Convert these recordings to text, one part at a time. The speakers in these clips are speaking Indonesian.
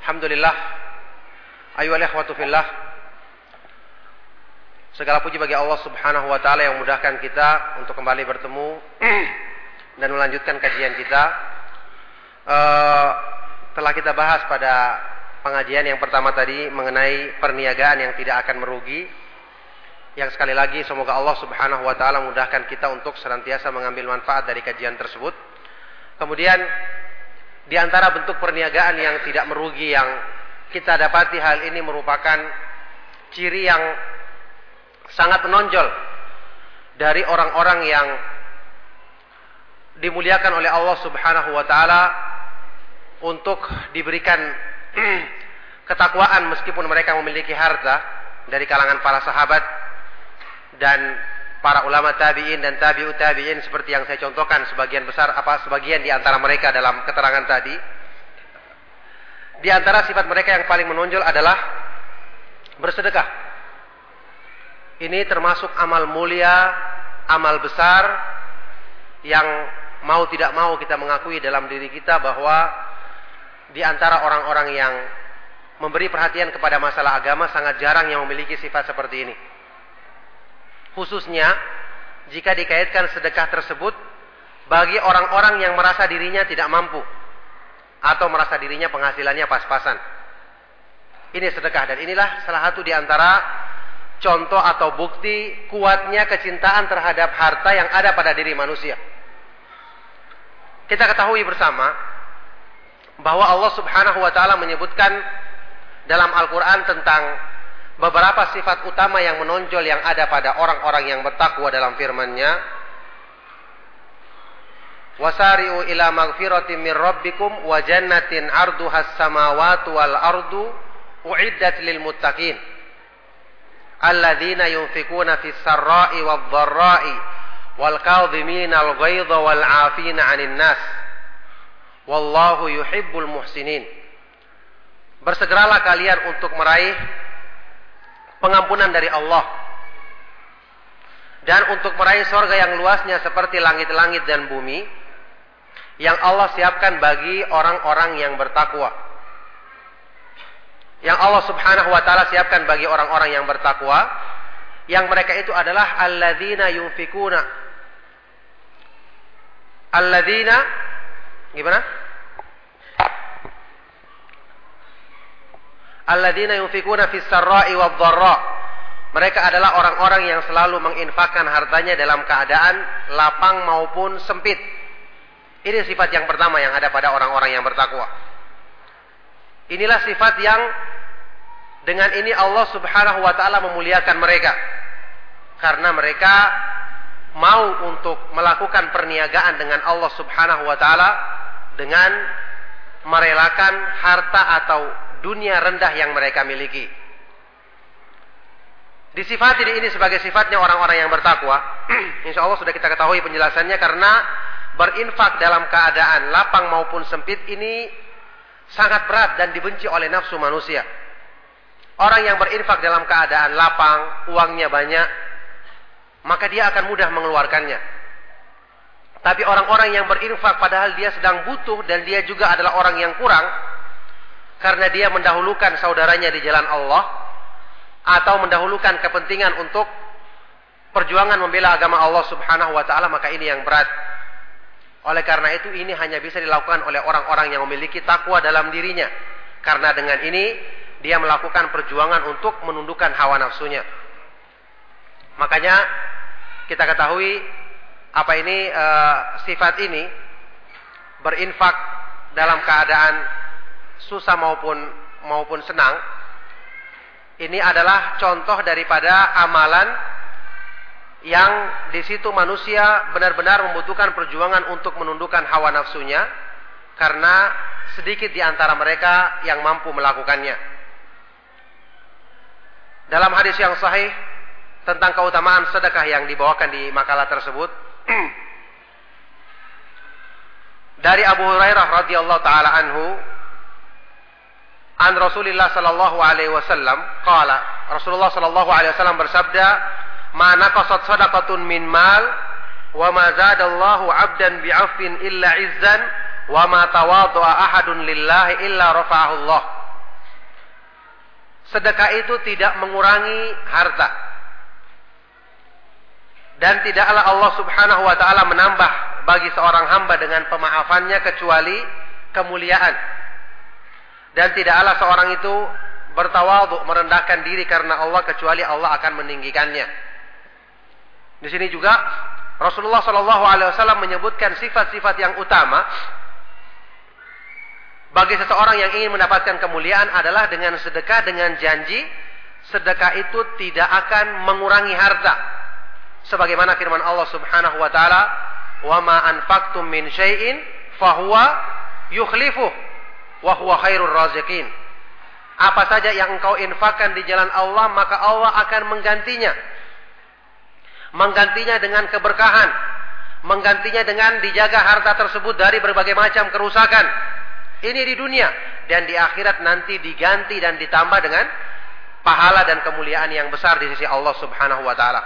Alhamdulillah. Ayuhal ikhwatu fillah. Segala puji bagi Allah subhanahu wa ta'ala yang mudahkan kita Untuk kembali bertemu Dan melanjutkan kajian kita. Uh, Telah kita bahas pada pengajian yang pertama tadi Mengenai perniagaan yang tidak akan merugi. Yang sekali lagi semoga Allah subhanahu wa ta'ala mudahkan kita Untuk senantiasa mengambil manfaat dari kajian tersebut. Kemudian di antara bentuk perniagaan yang tidak merugi yang kita dapati hal ini merupakan ciri yang sangat menonjol dari orang-orang yang dimuliakan oleh Allah Subhanahu wa taala untuk diberikan ketakwaan meskipun mereka memiliki harta dari kalangan para sahabat dan para ulama tabi'in dan tabi'ut tabi'in seperti yang saya contohkan sebagian besar apa sebagian di antara mereka dalam keterangan tadi. Di antara sifat mereka yang paling menonjol adalah bersedekah. Ini termasuk amal mulia, amal besar yang mau tidak mau kita mengakui dalam diri kita bahwa di antara orang-orang yang memberi perhatian kepada masalah agama sangat jarang yang memiliki sifat seperti ini. Khususnya jika dikaitkan sedekah tersebut bagi orang-orang yang merasa dirinya tidak mampu atau merasa dirinya penghasilannya pas-pasan. Ini sedekah dan inilah salah satu di antara contoh atau bukti kuatnya kecintaan terhadap harta yang ada pada diri manusia. Kita ketahui bersama bahwa Allah Subhanahu wa taala menyebutkan dalam Al-Qur'an tentang beberapa sifat utama yang menonjol yang ada pada orang-orang yang bertakwa dalam firman-Nya. Wasari'u ila magfiratin min rabbikum wa jannatin arduhas samawati wal ardu uiddat lil muttaqin. Alladzina yunfikuna fis sarra'i wad dharra'i wal kadhimina al ghaidha wal 'afina 'anil nas. Wallahu yuhibbul muhsinin. Bersegeralah kalian untuk meraih pengampunan dari Allah. Dan untuk meraih sorga yang luasnya seperti langit-langit dan bumi, yang Allah siapkan bagi orang-orang yang bertakwa. Yang Allah subhanahu wa ta'ala siapkan bagi orang-orang yang bertakwa, yang mereka itu adalah alladzina yunfikuna. Alladzina, gimana? Alladzina yunfikuna fis sarra'i. Mereka adalah orang-orang yang selalu menginfakkan hartanya dalam keadaan lapang maupun sempit. Ini sifat yang pertama yang ada pada orang-orang yang bertakwa. Inilah sifat yang dengan ini Allah Subhanahu wa taala memuliakan mereka. Karena mereka mau untuk melakukan perniagaan dengan Allah Subhanahu wa taala dengan merelakan harta atau dunia rendah yang mereka miliki. Disifati ini sebagai sifatnya orang-orang yang bertakwa. Insya Allah sudah kita ketahui penjelasannya karena berinfak dalam keadaan lapang maupun sempit ini sangat berat dan dibenci oleh nafsu manusia. Orang yang berinfak dalam keadaan lapang, uangnya banyak, maka dia akan mudah mengeluarkannya. Tapi orang-orang yang berinfak padahal dia sedang butuh dan dia juga adalah orang yang kurang, karena dia mendahulukan saudaranya di jalan Allah atau mendahulukan kepentingan untuk perjuangan membela agama Allah Subhanahu wa taala maka ini yang berat. Oleh karena itu ini hanya bisa dilakukan oleh orang-orang yang memiliki takwa dalam dirinya. Karena dengan ini dia melakukan perjuangan untuk menundukkan hawa nafsunya. Makanya kita ketahui apa ini e, sifat ini berinfak dalam keadaan susah maupun maupun senang ini adalah contoh daripada amalan yang di situ manusia benar-benar membutuhkan perjuangan untuk menundukkan hawa nafsunya karena sedikit di antara mereka yang mampu melakukannya. dalam hadis yang sahih tentang keutamaan sedekah yang dibawakan di makalah tersebut dari Abu Hurairah radhiyallahu taala anhu an Rasulullah sallallahu alaihi wasallam qala Rasulullah sallallahu alaihi wasallam bersabda ma naqasat sadaqatun min mal wa ma zadallahu 'abdan bi'afin illa izzan wa ma tawaddu'a ahadun lillahi illa rafa'ahu Allah Sedekah itu tidak mengurangi harta. Dan tidaklah Allah subhanahu wa ta'ala menambah bagi seorang hamba dengan pemaafannya kecuali kemuliaan. Dan tidaklah seorang itu bertawaduk merendahkan diri karena Allah kecuali Allah akan meninggikannya. Di sini juga Rasulullah Shallallahu Alaihi Wasallam menyebutkan sifat-sifat yang utama bagi seseorang yang ingin mendapatkan kemuliaan adalah dengan sedekah dengan janji sedekah itu tidak akan mengurangi harta. Sebagaimana firman Allah Subhanahu wa taala, "Wa ma anfaqtum min syai'in fahuwa yukhlifuh wa huwa khairur raziqin." Apa saja yang engkau infakkan di jalan Allah, maka Allah akan menggantinya. Menggantinya dengan keberkahan, menggantinya dengan dijaga harta tersebut dari berbagai macam kerusakan ini di dunia dan di akhirat nanti diganti dan ditambah dengan pahala dan kemuliaan yang besar di sisi Allah Subhanahu wa taala.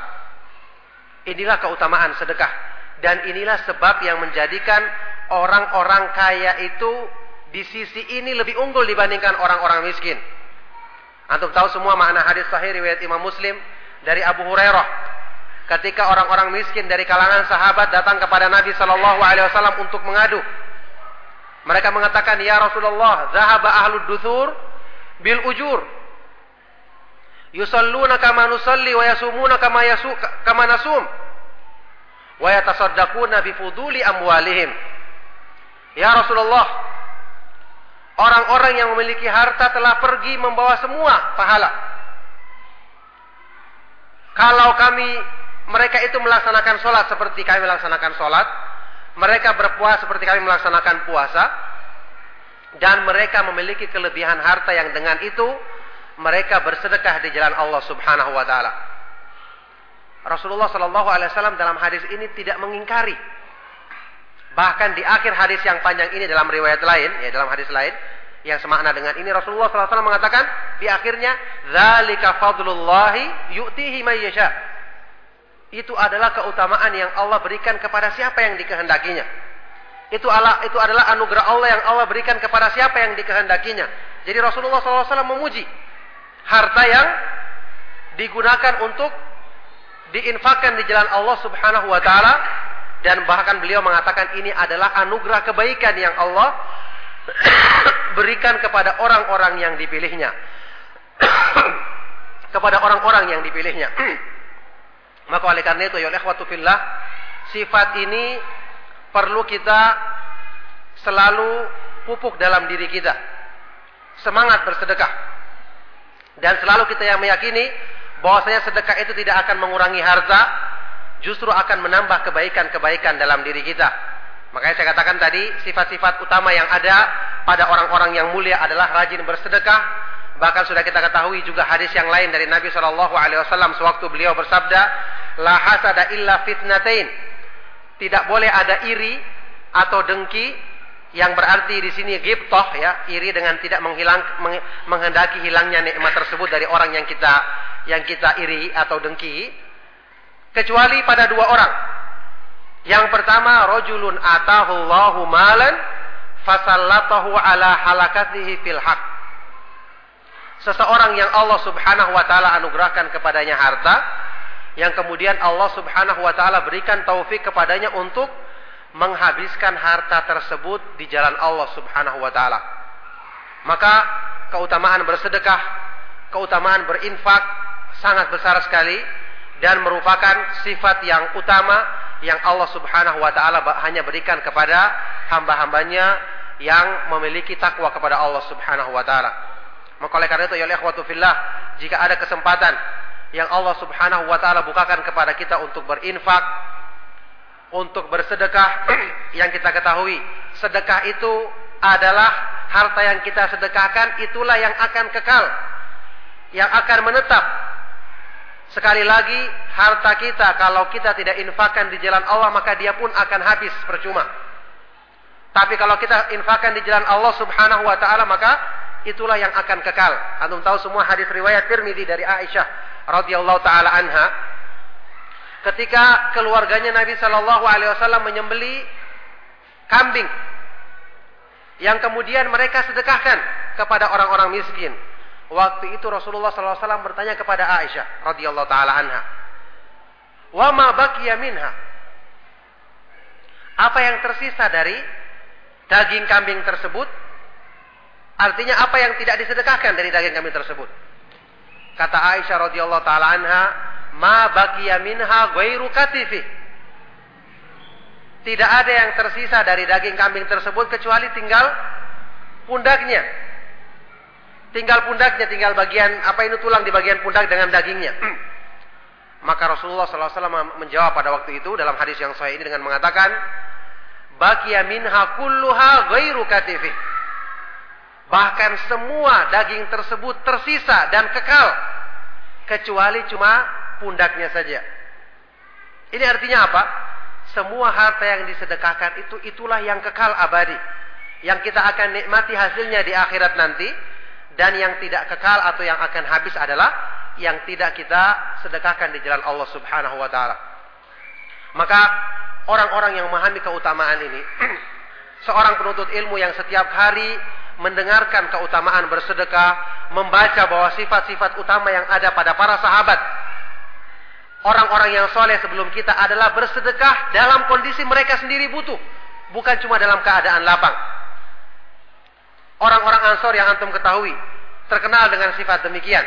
Inilah keutamaan sedekah dan inilah sebab yang menjadikan orang-orang kaya itu di sisi ini lebih unggul dibandingkan orang-orang miskin. Antum tahu semua makna hadis sahih riwayat Imam Muslim dari Abu Hurairah ketika orang-orang miskin dari kalangan sahabat datang kepada Nabi Shallallahu alaihi wasallam untuk mengadu mereka mengatakan, "Ya Rasulullah, zahaba ahlud duthur bil ujur. Yusalluna kama nusalli wa yasumuna kama yasu kama nasum. Wa yatasaddaquna bi fuduli amwalihim." Ya Rasulullah, orang-orang yang memiliki harta telah pergi membawa semua pahala. Kalau kami mereka itu melaksanakan sholat seperti kami melaksanakan sholat, mereka berpuasa seperti kami melaksanakan puasa dan mereka memiliki kelebihan harta yang dengan itu mereka bersedekah di jalan Allah Subhanahu wa taala. Rasulullah Shallallahu alaihi wasallam dalam hadis ini tidak mengingkari. Bahkan di akhir hadis yang panjang ini dalam riwayat lain, ya dalam hadis lain yang semakna dengan ini Rasulullah Wasallam mengatakan di akhirnya zalika fadlullahi yu'tihi may yasha itu adalah keutamaan yang Allah berikan kepada siapa yang dikehendakinya. Itu adalah itu adalah anugerah Allah yang Allah berikan kepada siapa yang dikehendakinya. Jadi Rasulullah SAW memuji harta yang digunakan untuk diinfakkan di jalan Allah Subhanahu wa taala dan bahkan beliau mengatakan ini adalah anugerah kebaikan yang Allah berikan kepada orang-orang yang dipilihnya. kepada orang-orang yang dipilihnya. Maka oleh karena itu ya ikhwatu fillah, sifat ini perlu kita selalu pupuk dalam diri kita. Semangat bersedekah. Dan selalu kita yang meyakini bahwasanya sedekah itu tidak akan mengurangi harta, justru akan menambah kebaikan-kebaikan dalam diri kita. Makanya saya katakan tadi, sifat-sifat utama yang ada pada orang-orang yang mulia adalah rajin bersedekah, Bahkan sudah kita ketahui juga hadis yang lain dari Nabi Shallallahu Alaihi Wasallam sewaktu beliau bersabda, la hasada illa fitnatain. Tidak boleh ada iri atau dengki yang berarti di sini gibtoh ya, iri dengan tidak menghilang menghendaki hilangnya nikmat tersebut dari orang yang kita yang kita iri atau dengki kecuali pada dua orang. Yang pertama, rojulun atahu Allahu malan fasallatahu ala halakatihi fil haq seseorang yang Allah Subhanahu wa taala anugerahkan kepadanya harta yang kemudian Allah Subhanahu wa taala berikan taufik kepadanya untuk menghabiskan harta tersebut di jalan Allah Subhanahu wa taala. Maka keutamaan bersedekah, keutamaan berinfak sangat besar sekali dan merupakan sifat yang utama yang Allah Subhanahu wa taala hanya berikan kepada hamba-hambanya yang memiliki takwa kepada Allah Subhanahu wa taala. Maka oleh karena itu ya ikhwatu fillah, jika ada kesempatan yang Allah Subhanahu wa taala bukakan kepada kita untuk berinfak, untuk bersedekah, yang kita ketahui, sedekah itu adalah harta yang kita sedekahkan itulah yang akan kekal, yang akan menetap Sekali lagi, harta kita kalau kita tidak infakkan di jalan Allah maka dia pun akan habis percuma. Tapi kalau kita infakkan di jalan Allah Subhanahu wa taala maka itulah yang akan kekal. Antum tahu semua hadis riwayat Tirmidzi dari Aisyah radhiyallahu taala anha ketika keluarganya Nabi Shallallahu alaihi wasallam menyembeli kambing yang kemudian mereka sedekahkan kepada orang-orang miskin. Waktu itu Rasulullah SAW bertanya kepada Aisyah radhiyallahu taala anha, "Wa ma baqiya minha?" Apa yang tersisa dari daging kambing tersebut? Artinya apa yang tidak disedekahkan dari daging kambing tersebut? Kata Aisyah radhiyallahu taala anha, "Ma baqiya minha ghairu katifi." Tidak ada yang tersisa dari daging kambing tersebut kecuali tinggal pundaknya tinggal pundaknya, tinggal bagian apa ini tulang di bagian pundak dengan dagingnya. Maka Rasulullah SAW menjawab pada waktu itu dalam hadis yang sahih ini dengan mengatakan, Bakia minha kulluha ghairu katifi. Bahkan semua daging tersebut tersisa dan kekal. Kecuali cuma pundaknya saja. Ini artinya apa? Semua harta yang disedekahkan itu itulah yang kekal abadi. Yang kita akan nikmati hasilnya di akhirat nanti dan yang tidak kekal atau yang akan habis adalah yang tidak kita sedekahkan di jalan Allah Subhanahu wa taala. Maka orang-orang yang memahami keutamaan ini, seorang penuntut ilmu yang setiap hari mendengarkan keutamaan bersedekah, membaca bahwa sifat-sifat utama yang ada pada para sahabat, orang-orang yang soleh sebelum kita adalah bersedekah dalam kondisi mereka sendiri butuh, bukan cuma dalam keadaan lapang. Orang-orang Ansor yang antum ketahui terkenal dengan sifat demikian.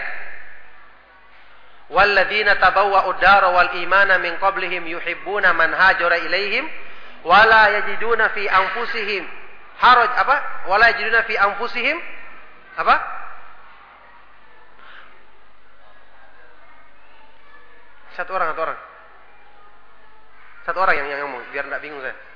Walladzina tabawwa'u ad-dara wal imana min qablihim yuhibbuna man hajara ilaihim wa la yajiduna fi anfusihim haraj apa? Wa la yajiduna fi anfusihim apa? Satu orang, satu orang. Satu orang yang yang ngomong biar tidak bingung saya.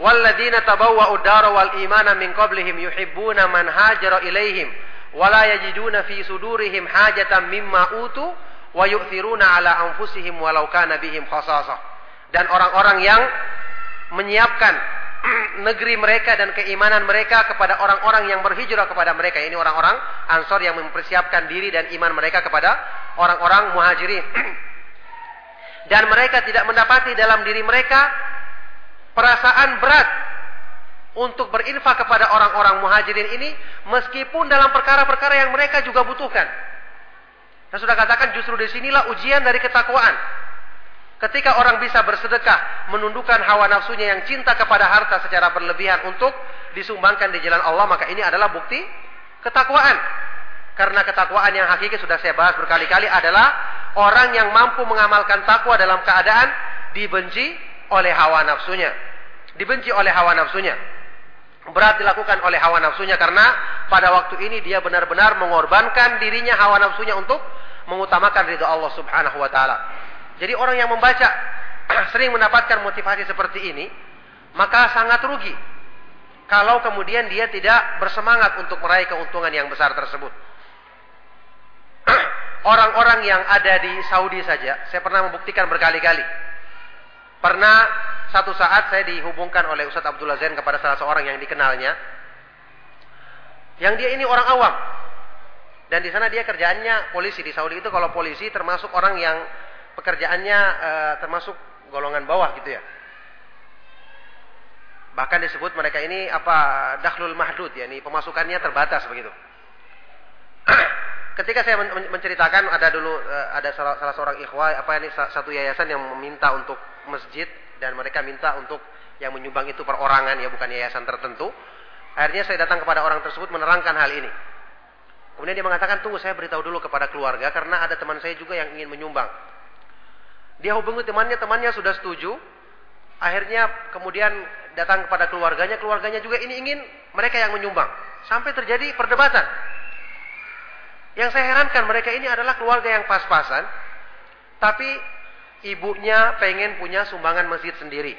Wal imana min qablihim yuhibbuna man hajara ilaihim wa la yajiduna fi sudurihim hajatan mimma utu wa yu'thiruna ala anfusihim walau kana bihim khasasah. Dan orang-orang yang menyiapkan negeri mereka dan keimanan mereka kepada orang-orang yang berhijrah kepada mereka. Ini orang-orang Ansor yang mempersiapkan diri dan iman mereka kepada orang-orang muhajirin. dan mereka tidak mendapati dalam diri mereka perasaan berat untuk berinfak kepada orang-orang muhajirin ini meskipun dalam perkara-perkara yang mereka juga butuhkan. Saya sudah katakan justru di sinilah ujian dari ketakwaan. Ketika orang bisa bersedekah, menundukkan hawa nafsunya yang cinta kepada harta secara berlebihan untuk disumbangkan di jalan Allah, maka ini adalah bukti ketakwaan. Karena ketakwaan yang hakiki sudah saya bahas berkali-kali adalah orang yang mampu mengamalkan takwa dalam keadaan dibenci oleh hawa nafsunya. Dibenci oleh hawa nafsunya. Berat dilakukan oleh hawa nafsunya karena pada waktu ini dia benar-benar mengorbankan dirinya hawa nafsunya untuk mengutamakan ridho Allah Subhanahu wa taala. Jadi orang yang membaca sering mendapatkan motivasi seperti ini, maka sangat rugi kalau kemudian dia tidak bersemangat untuk meraih keuntungan yang besar tersebut. Orang-orang yang ada di Saudi saja, saya pernah membuktikan berkali-kali Pernah satu saat saya dihubungkan oleh Ustadz Abdullah Zain kepada salah seorang yang dikenalnya. Yang dia ini orang awam. Dan di sana dia kerjaannya polisi. Di Saudi itu kalau polisi termasuk orang yang pekerjaannya e, termasuk golongan bawah gitu ya. Bahkan disebut mereka ini apa dahlul mahdud ya, ini pemasukannya terbatas begitu. Ketika saya menceritakan ada dulu eh, ada salah, salah seorang ikhwah apa ini satu yayasan yang meminta untuk masjid dan mereka minta untuk yang menyumbang itu perorangan ya bukan yayasan tertentu. Akhirnya saya datang kepada orang tersebut menerangkan hal ini. Kemudian dia mengatakan tunggu saya beritahu dulu kepada keluarga karena ada teman saya juga yang ingin menyumbang. Dia hubungi temannya, temannya sudah setuju. Akhirnya kemudian datang kepada keluarganya, keluarganya juga ini ingin mereka yang menyumbang. Sampai terjadi perdebatan. Yang saya herankan mereka ini adalah keluarga yang pas-pasan, tapi ibunya pengen punya sumbangan masjid sendiri.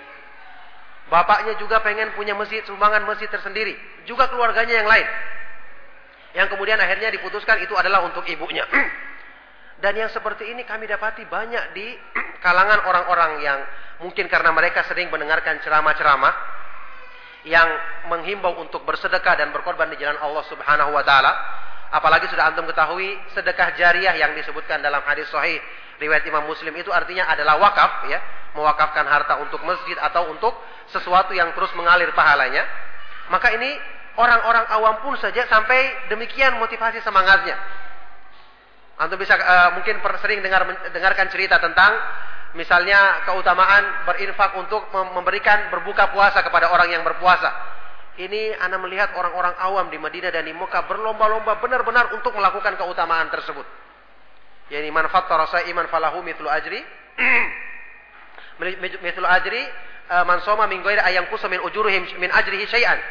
Bapaknya juga pengen punya masjid, sumbangan masjid tersendiri. Juga keluarganya yang lain. Yang kemudian akhirnya diputuskan itu adalah untuk ibunya. Dan yang seperti ini kami dapati banyak di kalangan orang-orang yang mungkin karena mereka sering mendengarkan ceramah-ceramah yang menghimbau untuk bersedekah dan berkorban di jalan Allah Subhanahu wa taala. Apalagi sudah antum ketahui sedekah jariah yang disebutkan dalam hadis sahih riwayat Imam Muslim itu artinya adalah wakaf ya, mewakafkan harta untuk masjid atau untuk sesuatu yang terus mengalir pahalanya. Maka ini orang-orang awam pun saja sampai demikian motivasi semangatnya. Antum bisa uh, mungkin sering dengar dengarkan cerita tentang misalnya keutamaan berinfak untuk memberikan berbuka puasa kepada orang yang berpuasa. Ini Anda melihat orang-orang awam di Madinah dan di Mekah berlomba-lomba benar-benar untuk melakukan keutamaan tersebut. Yani man fattara iman falahu mithlu ajri mithlu ajri uh, man soma min ghairi ayang kusa min ujurihim min ajrihi syai'an.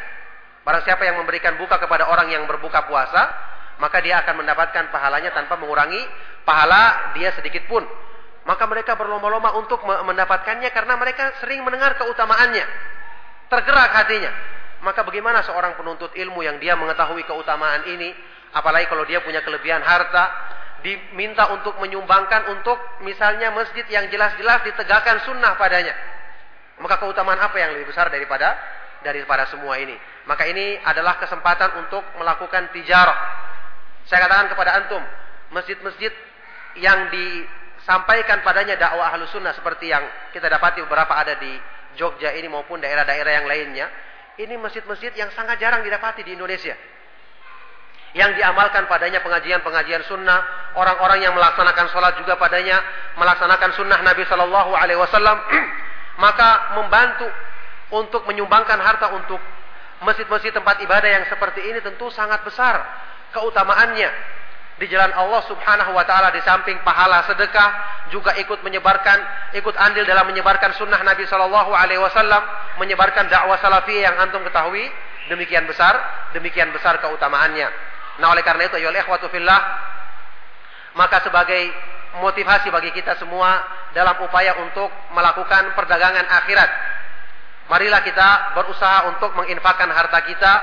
Barang siapa yang memberikan buka kepada orang yang berbuka puasa, maka dia akan mendapatkan pahalanya tanpa mengurangi pahala dia sedikit pun. Maka mereka berlomba-lomba untuk mendapatkannya karena mereka sering mendengar keutamaannya. Tergerak hatinya. Maka bagaimana seorang penuntut ilmu yang dia mengetahui keutamaan ini, apalagi kalau dia punya kelebihan harta, diminta untuk menyumbangkan untuk misalnya masjid yang jelas-jelas ditegakkan sunnah padanya. Maka keutamaan apa yang lebih besar daripada daripada semua ini? Maka ini adalah kesempatan untuk melakukan tijarah saya katakan kepada antum, masjid-masjid yang disampaikan padanya dakwah ahlu sunnah seperti yang kita dapati beberapa ada di Jogja ini maupun daerah-daerah yang lainnya, ini masjid-masjid yang sangat jarang didapati di Indonesia. Yang diamalkan padanya pengajian-pengajian sunnah, orang-orang yang melaksanakan sholat juga padanya melaksanakan sunnah Nabi Shallallahu Alaihi Wasallam, maka membantu untuk menyumbangkan harta untuk masjid-masjid tempat ibadah yang seperti ini tentu sangat besar keutamaannya di jalan Allah Subhanahu wa taala di samping pahala sedekah juga ikut menyebarkan ikut andil dalam menyebarkan sunnah Nabi Shallallahu alaihi wasallam menyebarkan dakwah salafiyah yang antum ketahui demikian besar demikian besar keutamaannya. Nah oleh karena itu ya ikhwatu fillah maka sebagai motivasi bagi kita semua dalam upaya untuk melakukan perdagangan akhirat marilah kita berusaha untuk menginfakkan harta kita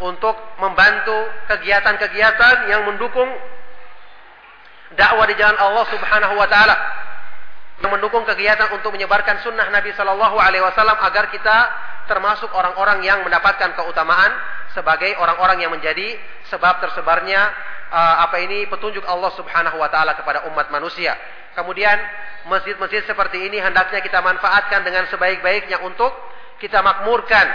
untuk membantu kegiatan-kegiatan yang mendukung dakwah di jalan Allah Subhanahu wa taala. Yang mendukung kegiatan untuk menyebarkan sunnah Nabi Shallallahu alaihi wasallam agar kita termasuk orang-orang yang mendapatkan keutamaan sebagai orang-orang yang menjadi sebab tersebarnya uh, apa ini petunjuk Allah Subhanahu wa taala kepada umat manusia. Kemudian masjid-masjid seperti ini hendaknya kita manfaatkan dengan sebaik-baiknya untuk kita makmurkan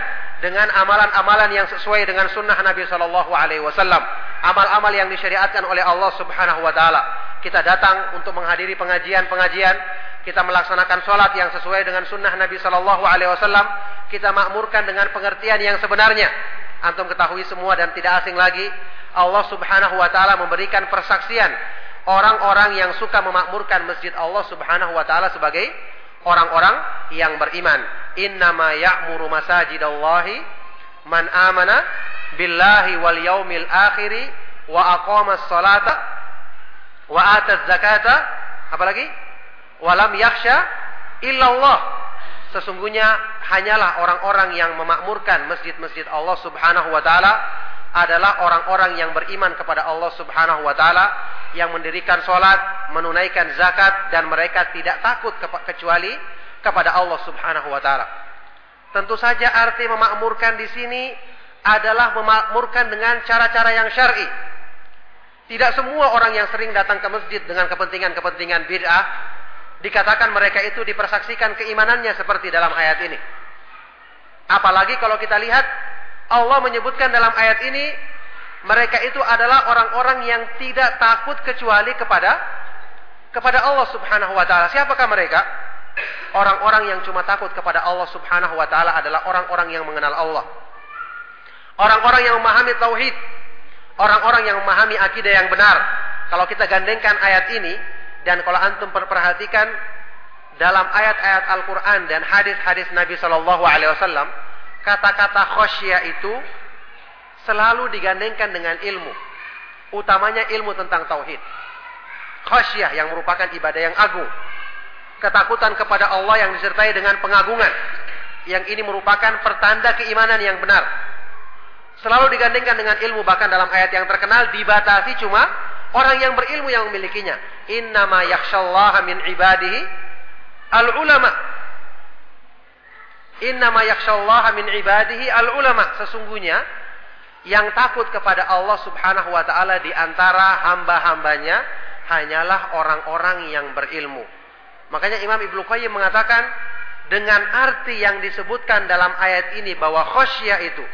dengan amalan-amalan yang sesuai dengan sunnah Nabi Shallallahu Alaihi Wasallam, amal-amal yang disyariatkan oleh Allah Subhanahu Wa Taala. Kita datang untuk menghadiri pengajian-pengajian, kita melaksanakan sholat yang sesuai dengan sunnah Nabi Shallallahu Alaihi Wasallam. Kita makmurkan dengan pengertian yang sebenarnya. Antum ketahui semua dan tidak asing lagi, Allah Subhanahu Wa Taala memberikan persaksian orang-orang yang suka memakmurkan masjid Allah Subhanahu Wa Taala sebagai orang-orang yang beriman. Innama ya'muru masajidallahi man amana billahi wal yaumil akhiri wa aqama salata wa ata zakata apalagi walam yakhsha illallah sesungguhnya hanyalah orang-orang yang memakmurkan masjid-masjid Allah Subhanahu wa taala adalah orang-orang yang beriman kepada Allah Subhanahu wa taala yang mendirikan sholat, menunaikan zakat dan mereka tidak takut kecuali kepada Allah Subhanahu wa taala. Tentu saja arti memakmurkan di sini adalah memakmurkan dengan cara-cara yang syar'i. Tidak semua orang yang sering datang ke masjid dengan kepentingan-kepentingan bid'ah dikatakan mereka itu dipersaksikan keimanannya seperti dalam ayat ini. Apalagi kalau kita lihat Allah menyebutkan dalam ayat ini mereka itu adalah orang-orang yang tidak takut kecuali kepada kepada Allah Subhanahu wa taala. Siapakah mereka? Orang-orang yang cuma takut kepada Allah Subhanahu wa taala adalah orang-orang yang mengenal Allah. Orang-orang yang memahami tauhid, orang-orang yang memahami akidah yang benar. Kalau kita gandengkan ayat ini dan kalau antum perhatikan dalam ayat-ayat Al-Qur'an dan hadis-hadis Nabi wasallam, kata-kata khosyah itu selalu digandengkan dengan ilmu. Utamanya ilmu tentang tauhid. Khosyah yang merupakan ibadah yang agung. Ketakutan kepada Allah yang disertai dengan pengagungan. Yang ini merupakan pertanda keimanan yang benar. Selalu digandingkan dengan ilmu bahkan dalam ayat yang terkenal dibatasi cuma orang yang berilmu yang memilikinya. Innama yakhshallaha min ibadihi al ulama. Innama yakhshallaha min ibadihi al ulama. Sesungguhnya yang takut kepada Allah Subhanahu wa taala di antara hamba-hambanya hanyalah orang-orang yang berilmu. Makanya Imam Ibnu Qayyim mengatakan dengan arti yang disebutkan dalam ayat ini bahwa khosyah itu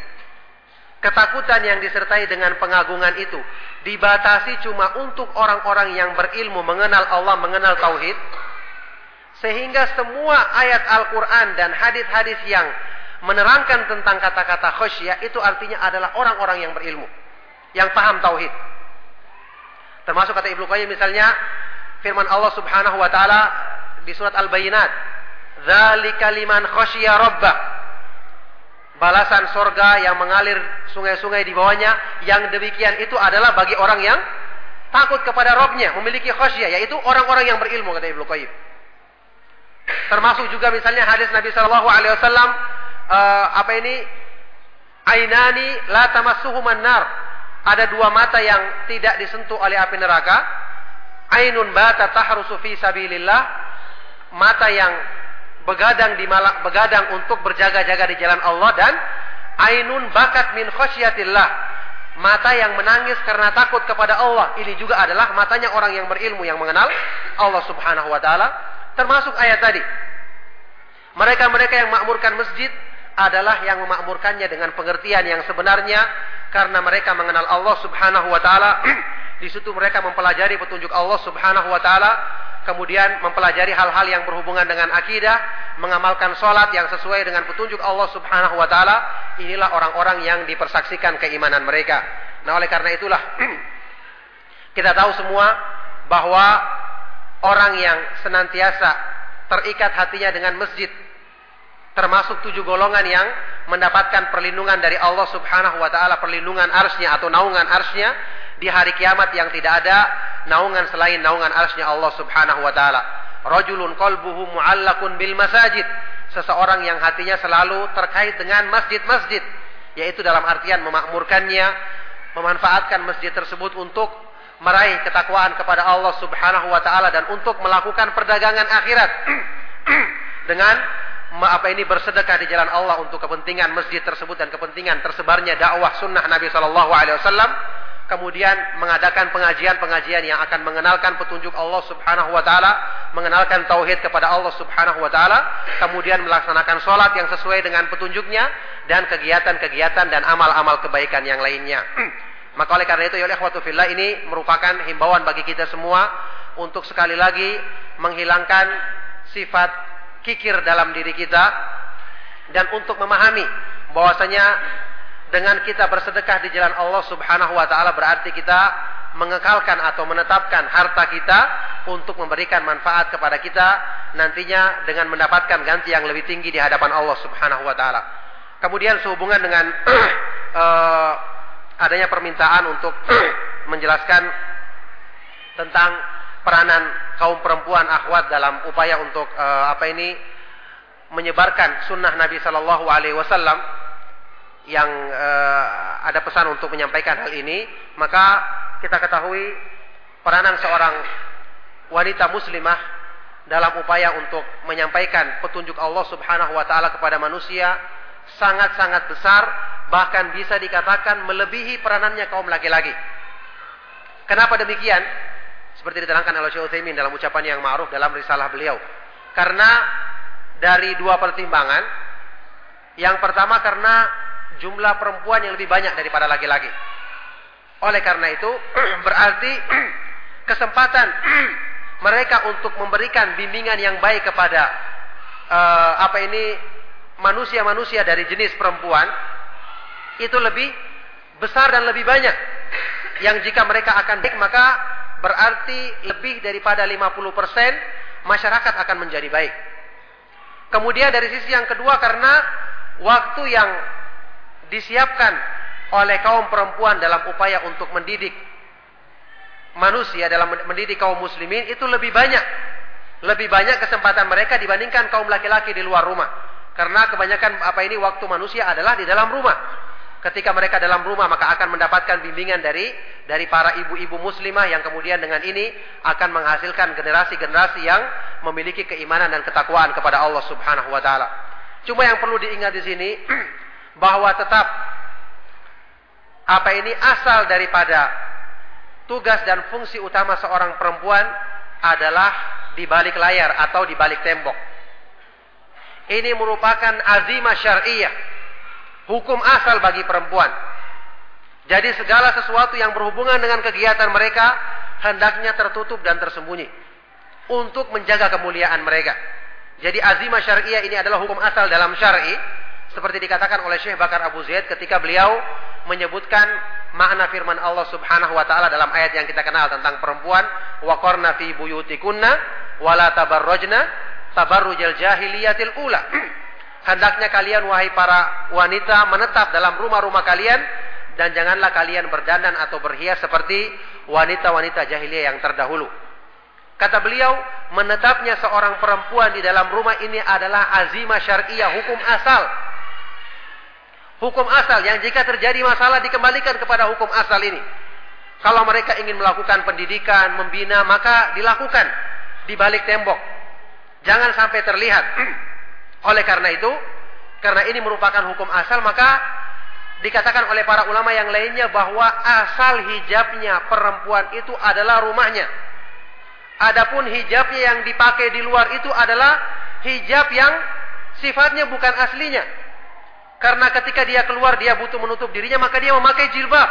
Ketakutan yang disertai dengan pengagungan itu dibatasi cuma untuk orang-orang yang berilmu mengenal Allah, mengenal tauhid. Sehingga semua ayat Al-Quran dan hadis-hadis yang menerangkan tentang kata-kata khasyah itu artinya adalah orang-orang yang berilmu. Yang paham tauhid. Termasuk kata Ibnu Qayyim misalnya firman Allah Subhanahu wa taala di surat Al-Bayyinat, "Dzalika liman khasyiya rabbah." Balasan sorga yang mengalir sungai-sungai di bawahnya. Yang demikian itu adalah bagi orang yang takut kepada Robnya, memiliki khasyah, yaitu orang-orang yang berilmu kata Ibnu Qayyim. Termasuk juga misalnya hadis Nabi Shallallahu Alaihi Wasallam uh, apa ini ainani la tamassuhuman nar. Ada dua mata yang tidak disentuh oleh api neraka. Ainun bata tahrusu fi sabilillah. Mata yang begadang di malak begadang untuk berjaga-jaga di jalan Allah dan ainun bakat min khasyatillah. Mata yang menangis karena takut kepada Allah. Ini juga adalah matanya orang yang berilmu yang mengenal Allah Subhanahu wa taala. Termasuk ayat tadi. Mereka-mereka yang makmurkan masjid adalah yang memakmurkannya dengan pengertian yang sebenarnya. Karena mereka mengenal Allah Subhanahu wa taala. Di situ mereka mempelajari petunjuk Allah Subhanahu wa taala kemudian mempelajari hal-hal yang berhubungan dengan akidah, mengamalkan sholat yang sesuai dengan petunjuk Allah Subhanahu wa taala, inilah orang-orang yang dipersaksikan keimanan mereka. Nah, oleh karena itulah kita tahu semua bahwa orang yang senantiasa terikat hatinya dengan masjid termasuk tujuh golongan yang mendapatkan perlindungan dari Allah Subhanahu wa taala, perlindungan arsnya atau naungan arsnya di hari kiamat yang tidak ada naungan selain naungan arsnya Allah subhanahu wa ta'ala. Rajulun qalbuhu mu'allakun bil masajid. Seseorang yang hatinya selalu terkait dengan masjid-masjid. Yaitu dalam artian memakmurkannya, memanfaatkan masjid tersebut untuk meraih ketakwaan kepada Allah subhanahu wa ta'ala dan untuk melakukan perdagangan akhirat. dengan apa ini bersedekah di jalan Allah untuk kepentingan masjid tersebut dan kepentingan tersebarnya dakwah sunnah Nabi Shallallahu Alaihi Wasallam kemudian mengadakan pengajian-pengajian yang akan mengenalkan petunjuk Allah Subhanahu wa taala, mengenalkan tauhid kepada Allah Subhanahu wa taala, kemudian melaksanakan sholat yang sesuai dengan petunjuknya dan kegiatan-kegiatan dan amal-amal kebaikan yang lainnya. Maka oleh karena itu ya ikhwatu fillah ini merupakan himbauan bagi kita semua untuk sekali lagi menghilangkan sifat kikir dalam diri kita dan untuk memahami bahwasanya dengan kita bersedekah di jalan Allah Subhanahu wa taala berarti kita mengekalkan atau menetapkan harta kita untuk memberikan manfaat kepada kita nantinya dengan mendapatkan ganti yang lebih tinggi di hadapan Allah Subhanahu wa taala. Kemudian sehubungan dengan uh, adanya permintaan untuk menjelaskan tentang peranan kaum perempuan akhwat dalam upaya untuk uh, apa ini menyebarkan sunnah Nabi Shallallahu Alaihi Wasallam yang uh, ada pesan untuk menyampaikan hal ini, maka kita ketahui peranan seorang wanita muslimah dalam upaya untuk menyampaikan petunjuk Allah Subhanahu wa taala kepada manusia sangat-sangat besar, bahkan bisa dikatakan melebihi peranannya kaum laki-laki. Kenapa demikian? Seperti diterangkan oleh Syekh Utsaimin dalam ucapan yang ma'ruf dalam risalah beliau. Karena dari dua pertimbangan. Yang pertama karena jumlah perempuan yang lebih banyak daripada laki-laki. Oleh karena itu, berarti kesempatan mereka untuk memberikan bimbingan yang baik kepada uh, apa ini manusia-manusia dari jenis perempuan itu lebih besar dan lebih banyak. Yang jika mereka akan baik maka berarti lebih daripada 50% masyarakat akan menjadi baik. Kemudian dari sisi yang kedua karena waktu yang disiapkan oleh kaum perempuan dalam upaya untuk mendidik manusia dalam mendidik kaum muslimin itu lebih banyak. Lebih banyak kesempatan mereka dibandingkan kaum laki-laki di luar rumah. Karena kebanyakan apa ini waktu manusia adalah di dalam rumah. Ketika mereka dalam rumah maka akan mendapatkan bimbingan dari dari para ibu-ibu muslimah yang kemudian dengan ini akan menghasilkan generasi-generasi yang memiliki keimanan dan ketakwaan kepada Allah Subhanahu wa taala. Cuma yang perlu diingat di sini bahwa tetap apa ini asal daripada tugas dan fungsi utama seorang perempuan adalah di balik layar atau di balik tembok. Ini merupakan azimah syariah hukum asal bagi perempuan. Jadi segala sesuatu yang berhubungan dengan kegiatan mereka hendaknya tertutup dan tersembunyi untuk menjaga kemuliaan mereka. Jadi azimah syariah ini adalah hukum asal dalam syar'i seperti dikatakan oleh Syekh Bakar Abu Zaid ketika beliau menyebutkan makna firman Allah Subhanahu wa taala dalam ayat yang kita kenal tentang perempuan wa qarna fi buyutikunna wala tabarrajna tabarrujal jahiliyatil ula. Hendaknya kalian wahai para wanita menetap dalam rumah-rumah kalian dan janganlah kalian berdandan atau berhias seperti wanita-wanita jahiliyah yang terdahulu. Kata beliau, menetapnya seorang perempuan di dalam rumah ini adalah azimah syariah, hukum asal. Hukum asal yang jika terjadi masalah dikembalikan kepada hukum asal ini. Kalau mereka ingin melakukan pendidikan, membina, maka dilakukan di balik tembok. Jangan sampai terlihat. Oleh karena itu, karena ini merupakan hukum asal, maka dikatakan oleh para ulama yang lainnya bahwa asal hijabnya perempuan itu adalah rumahnya. Adapun hijabnya yang dipakai di luar itu adalah hijab yang sifatnya bukan aslinya. Karena ketika dia keluar dia butuh menutup dirinya maka dia memakai jilbab.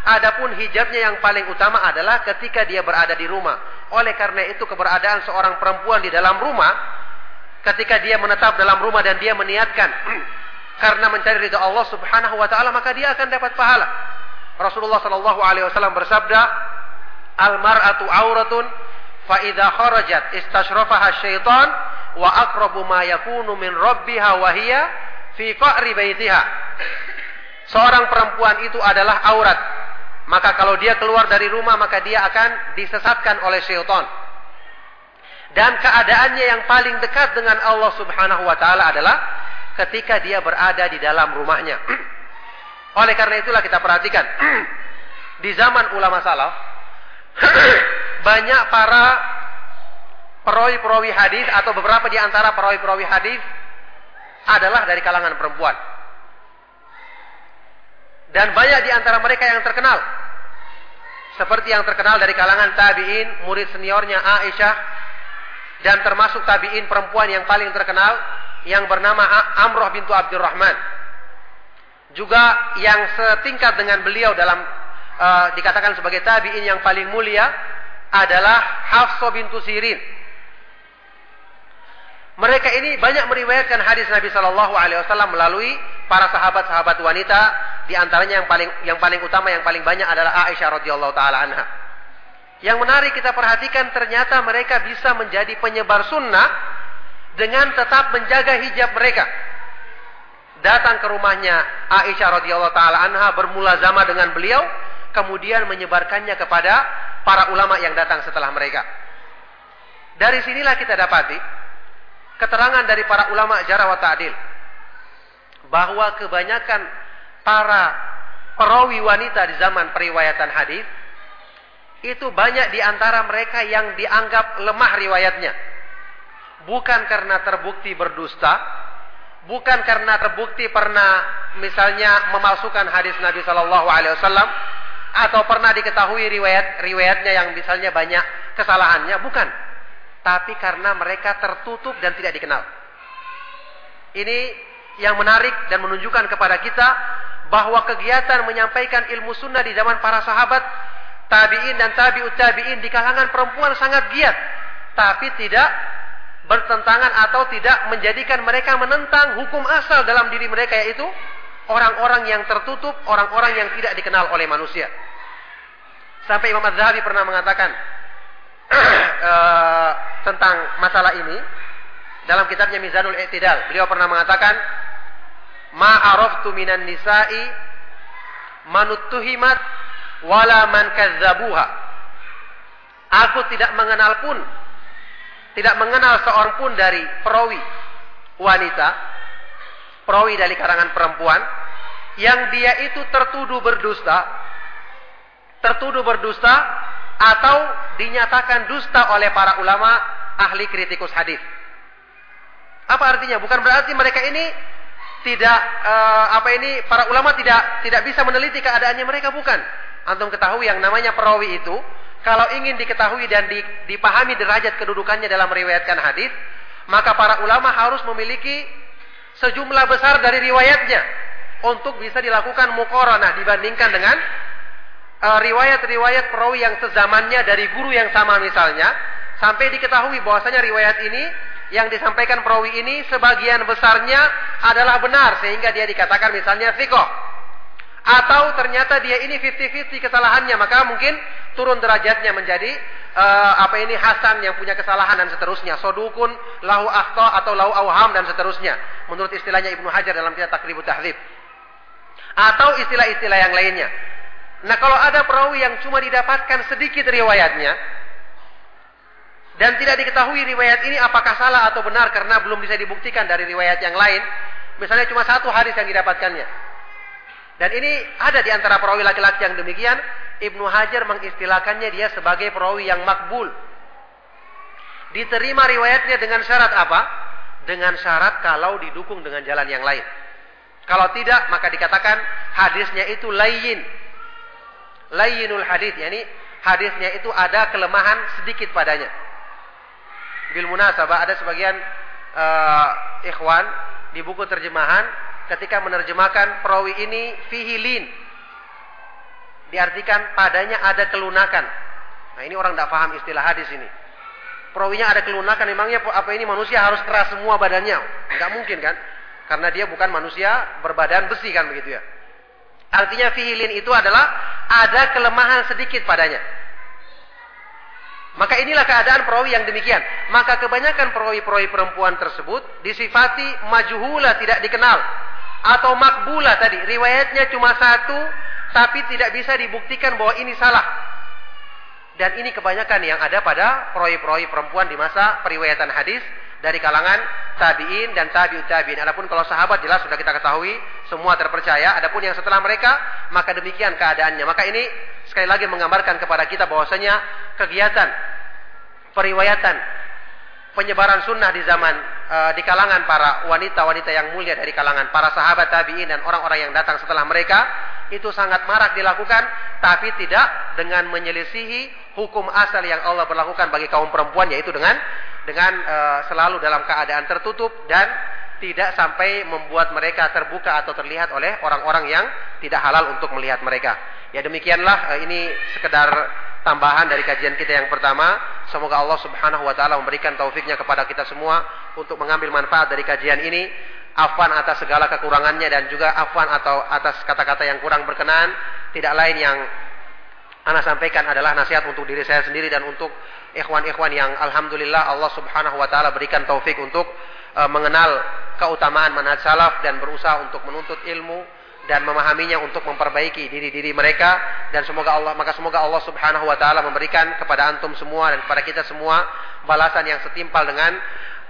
Adapun hijabnya yang paling utama adalah ketika dia berada di rumah. Oleh karena itu keberadaan seorang perempuan di dalam rumah ketika dia menetap dalam rumah dan dia meniatkan karena mencari ridha Allah Subhanahu wa taala maka dia akan dapat pahala. Rasulullah sallallahu alaihi wasallam bersabda, "Al mar'atu auratun fa idza kharajat istashrafaha syaitan wa aqrabu ma yakunu min rabbiha wa hiya fi qa'ri baitiha." Seorang perempuan itu adalah aurat. Maka kalau dia keluar dari rumah maka dia akan disesatkan oleh syaitan dan keadaannya yang paling dekat dengan Allah Subhanahu wa taala adalah ketika dia berada di dalam rumahnya. Oleh karena itulah kita perhatikan di zaman ulama salaf banyak para perawi-perawi hadis atau beberapa di antara perawi-perawi hadis adalah dari kalangan perempuan. Dan banyak di antara mereka yang terkenal. Seperti yang terkenal dari kalangan tabi'in, murid seniornya Aisyah dan termasuk tabi'in perempuan yang paling terkenal yang bernama Amroh bintu Abdurrahman. Juga yang setingkat dengan beliau dalam uh, dikatakan sebagai tabi'in yang paling mulia adalah Hafsah bintu Sirin. Mereka ini banyak meriwayatkan hadis Nabi Shallallahu Alaihi Wasallam melalui para sahabat-sahabat wanita. Di antaranya yang paling yang paling utama yang paling banyak adalah Aisyah radhiyallahu taala anha. Yang menarik kita perhatikan ternyata mereka bisa menjadi penyebar sunnah dengan tetap menjaga hijab mereka. Datang ke rumahnya Aisyah radhiyallahu taala anha bermula zama dengan beliau, kemudian menyebarkannya kepada para ulama yang datang setelah mereka. Dari sinilah kita dapati keterangan dari para ulama jarah wa ta'dil bahwa kebanyakan para perawi wanita di zaman periwayatan hadis itu banyak di antara mereka yang dianggap lemah riwayatnya. Bukan karena terbukti berdusta, bukan karena terbukti pernah misalnya memalsukan hadis Nabi Shallallahu Alaihi Wasallam atau pernah diketahui riwayat riwayatnya yang misalnya banyak kesalahannya, bukan. Tapi karena mereka tertutup dan tidak dikenal. Ini yang menarik dan menunjukkan kepada kita bahwa kegiatan menyampaikan ilmu sunnah di zaman para sahabat tabi'in dan tabi'ut tabi'in di kalangan perempuan sangat giat. Tapi tidak bertentangan atau tidak menjadikan mereka menentang hukum asal dalam diri mereka yaitu orang-orang yang tertutup, orang-orang yang tidak dikenal oleh manusia. Sampai Imam Az-Zahabi pernah mengatakan uh, tentang masalah ini dalam kitabnya Mizanul I'tidal. Beliau pernah mengatakan, "Ma araftu minan nisa'i manuttuhimat wala man kazzabuha. Aku tidak mengenal pun tidak mengenal seorang pun dari perawi wanita, perawi dari karangan perempuan yang dia itu tertuduh berdusta, tertuduh berdusta atau dinyatakan dusta oleh para ulama ahli kritikus hadis. Apa artinya? Bukan berarti mereka ini tidak uh, apa ini para ulama tidak tidak bisa meneliti keadaannya mereka bukan. Antum ketahui yang namanya perawi itu kalau ingin diketahui dan dipahami derajat kedudukannya dalam meriwayatkan hadis, maka para ulama harus memiliki sejumlah besar dari riwayatnya untuk bisa dilakukan mukorona dibandingkan dengan riwayat-riwayat uh, perawi yang sezamannya dari guru yang sama misalnya sampai diketahui bahwasanya riwayat ini yang disampaikan perawi ini sebagian besarnya adalah benar sehingga dia dikatakan misalnya fikoh atau ternyata dia ini 50-50 kesalahannya maka mungkin turun derajatnya menjadi uh, apa ini Hasan yang punya kesalahan dan seterusnya. Sodukun lahu akhta atau lahu awham dan seterusnya. Menurut istilahnya Ibnu Hajar dalam kitab Takribut Tahdzib atau istilah-istilah yang lainnya nah kalau ada perawi yang cuma didapatkan sedikit riwayatnya dan tidak diketahui riwayat ini apakah salah atau benar karena belum bisa dibuktikan dari riwayat yang lain misalnya cuma satu hadis yang didapatkannya dan ini ada di antara perawi laki-laki yang demikian. Ibnu Hajar mengistilahkannya dia sebagai perawi yang makbul. Diterima riwayatnya dengan syarat apa? Dengan syarat kalau didukung dengan jalan yang lain. Kalau tidak, maka dikatakan hadisnya itu layin. Layinul hadis, yakni hadisnya itu ada kelemahan sedikit padanya. Bil munasabah ada sebagian uh, ikhwan di buku terjemahan ketika menerjemahkan perawi ini fihilin. Diartikan padanya ada kelunakan. Nah ini orang tidak paham istilah hadis ini. Perawinya ada kelunakan, memangnya apa ini manusia harus keras semua badannya? Tidak mungkin kan? Karena dia bukan manusia berbadan besi kan begitu ya. Artinya fihilin itu adalah ada kelemahan sedikit padanya. Maka inilah keadaan perawi yang demikian. Maka kebanyakan perawi-perawi perempuan tersebut disifati majuhula tidak dikenal atau makbula tadi riwayatnya cuma satu tapi tidak bisa dibuktikan bahwa ini salah dan ini kebanyakan yang ada pada proyek-proyek perempuan di masa periwayatan hadis dari kalangan tabiin dan tabiut tabiin. Adapun kalau sahabat jelas sudah kita ketahui semua terpercaya. Adapun yang setelah mereka maka demikian keadaannya. Maka ini sekali lagi menggambarkan kepada kita bahwasanya kegiatan periwayatan penyebaran sunnah di zaman uh, di kalangan para wanita-wanita yang mulia dari kalangan para sahabat tabi'in dan orang-orang yang datang setelah mereka itu sangat marak dilakukan tapi tidak dengan menyelisihi hukum asal yang Allah berlakukan bagi kaum perempuan yaitu dengan dengan uh, selalu dalam keadaan tertutup dan tidak sampai membuat mereka terbuka atau terlihat oleh orang-orang yang tidak halal untuk melihat mereka. Ya demikianlah uh, ini sekedar tambahan dari kajian kita yang pertama. Semoga Allah Subhanahu wa taala memberikan taufiknya kepada kita semua untuk mengambil manfaat dari kajian ini. Afwan atas segala kekurangannya dan juga afwan atau atas kata-kata yang kurang berkenan. Tidak lain yang Ana sampaikan adalah nasihat untuk diri saya sendiri dan untuk ikhwan-ikhwan yang alhamdulillah Allah Subhanahu wa taala berikan taufik untuk uh, mengenal keutamaan manhaj salaf dan berusaha untuk menuntut ilmu dan memahaminya untuk memperbaiki diri-diri mereka. Dan semoga Allah maka semoga Allah Subhanahu wa taala memberikan kepada antum semua dan kepada kita semua balasan yang setimpal dengan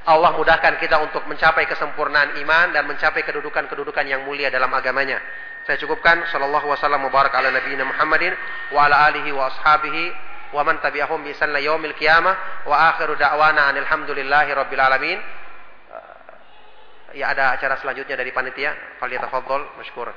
Allah mudahkan kita untuk mencapai kesempurnaan iman dan mencapai kedudukan-kedudukan yang mulia dalam agamanya. Saya cukupkan sallallahu wasallam mubarak ala nabiyina Muhammadin wa ala alihi wa ashabihi wa man tabi'ahum bi ihsan yaumil qiyamah wa akhiru da'wana alhamdulillahi rabbil alamin. Ya ada acara selanjutnya dari panitia. Fal yatafaddal masykuran.